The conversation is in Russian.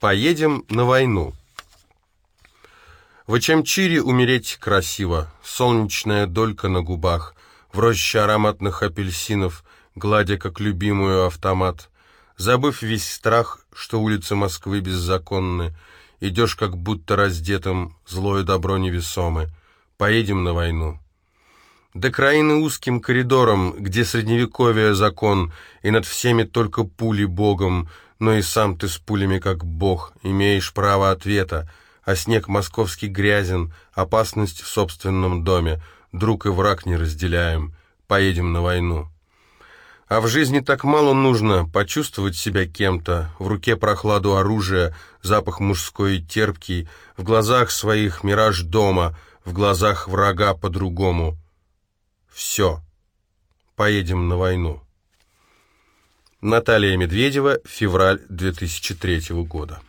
Поедем на войну. В Ачамчире умереть красиво, солнечная долька на губах, в роще ароматных апельсинов, гладя как любимую автомат. Забыв весь страх, что улицы Москвы беззаконны, идешь как будто раздетым, злое добро невесомы. Поедем на войну. До краины узким коридором, где средневековье закон, и над всеми только пули богом, но и сам ты с пулями как бог, имеешь право ответа, а снег московский грязен, опасность в собственном доме, друг и враг не разделяем, поедем на войну. А в жизни так мало нужно почувствовать себя кем-то, в руке прохладу оружия, запах мужской терпкий, в глазах своих мираж дома, в глазах врага по-другому — все. Поедем на войну. Наталья Медведева, февраль 2003 года.